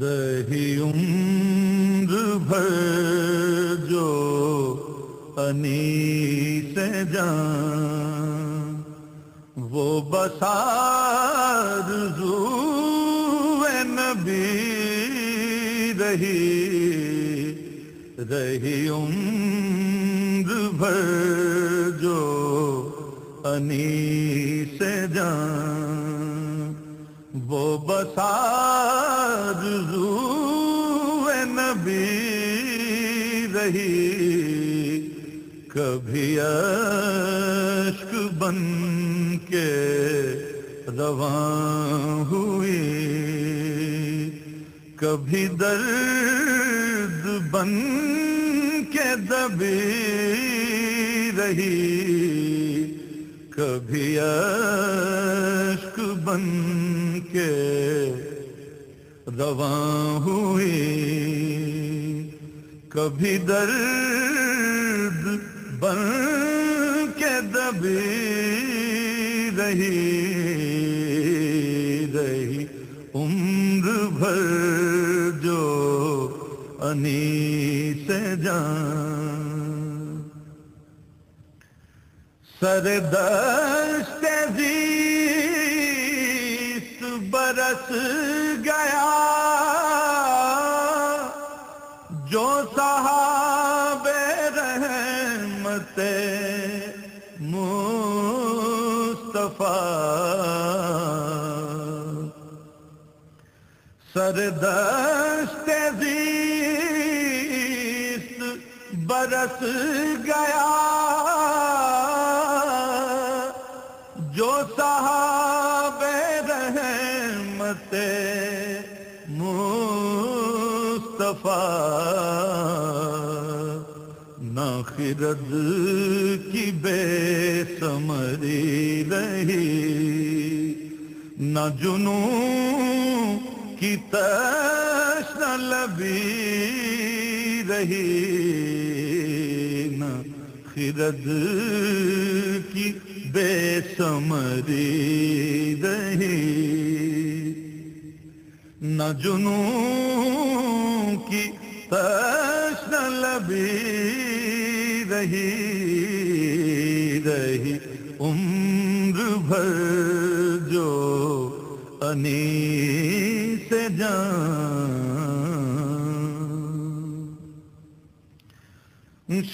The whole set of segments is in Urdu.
رہی عمر بھر جو انی سے جان، وہ بسار زو نبی رہی۔ رہی عمر بھر جو انی سے جان، وہ بسار زو نبی، رہی کبھی اشک بن کے رواں ہوئی۔ کبھی درد بن کے دبی رہی۔ کبھی اشک بن کے رواں ہوئی کبھی درد بن کے دبی رہی رہی عمر بھر جو انی سے جان۔ سر دست برس جو صحاب رحمت مصطفیٰ سردست زیست برس گیا مصطفیٰ نہ کی بے سمری رہی، نہ جنو کی تشن لبی رہی، نہ خرد کی بے سمری رہی، نہ جنو کی تشن لبی رہی رہی عمر بھر جو انی سے جان۔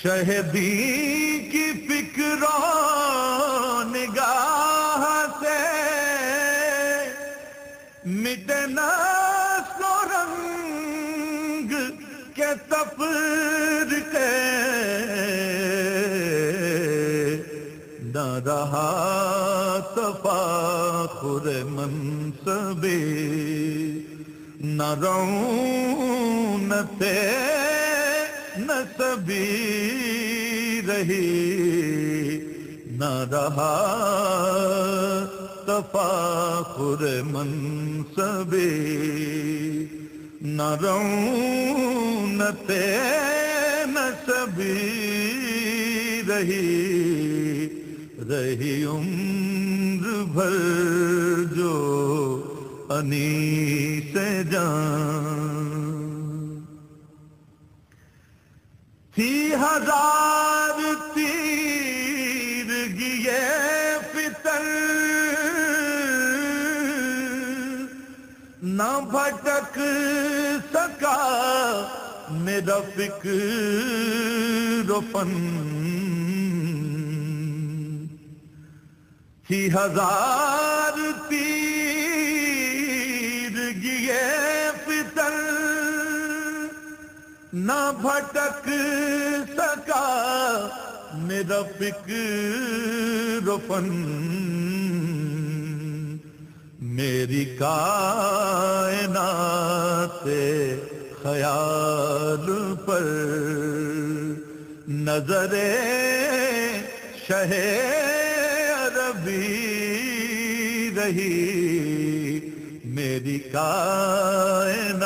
شہدی کی فکر و نگاہ سے مٹنا رہا تفاخر منصبی نہ رونت نصبی رہی نہ رہا تفاخر منصبی نہ رونت نصبی رہی رہی عمر بھر جو انی سے جان تھی ہزار تیر گیے فطر نہ بھٹک سکا میرا فکر و فن تھی ہزار تیر گیے فطر نہ بھٹک سکا میرا فکر فن۔ میری کائنات خیال پر نظر شہ عربی رہی میری کائنات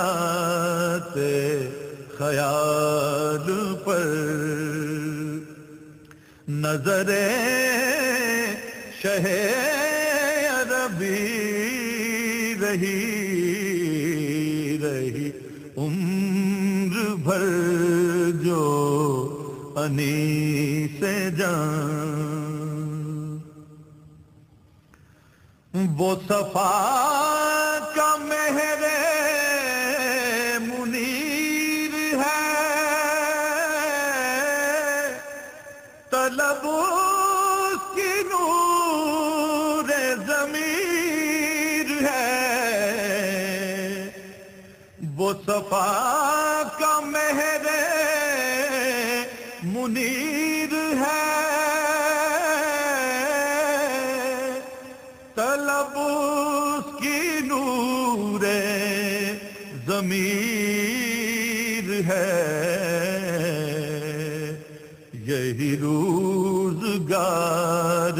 خیال پر نظر شہ عربی رہی رہی عمر بھر جو انی سے جان وہ صفا کا مہر منیر ہے۔ طلب اس کی نور ضمیر ہے۔ وہ صفا کا مہر منیر ضمیر ہے۔ یہی روزگار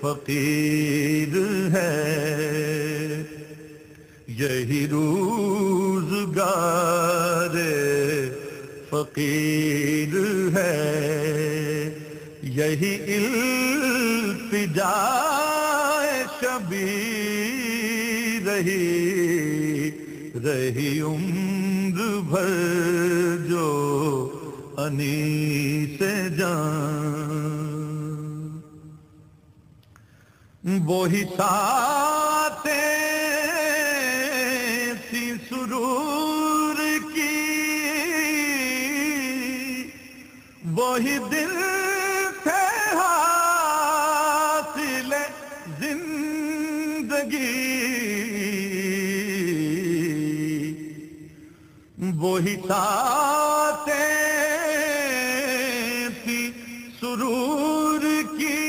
فقیر ہے۔ یہی روزگار فقیر ہے۔ یہی التجا شبی رہی۔ رہی عمر بھر جو انی سے جان۔ وہی ساتیں تھی سرور کی۔ وہی دل تھے حاصل زندگی۔ وہی ساتیں تھی سرور کی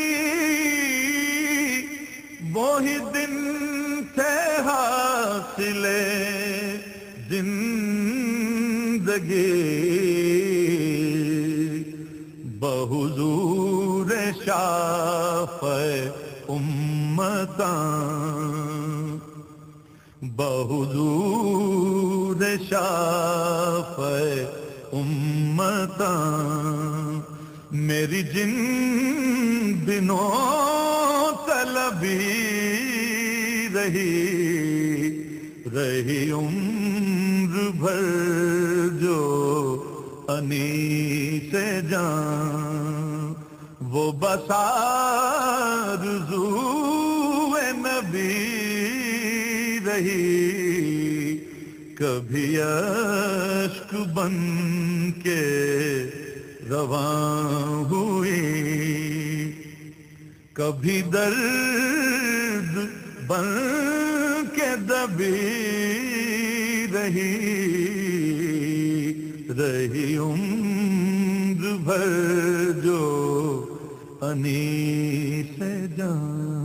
وہی دن تھے حاصل زندگی۔ بحضور شاف امتاں بحضور شاف امتاں۔ میری جن دنوں طلبی رہی رہی عمر بھر جو انی سے جان وہ بسار نبی رہی۔ کبھی اشک بن کے رواں ہوئی۔ کبھی درد بن کے دبی رہی۔ رہی عمر بھر جو انی سے جان۔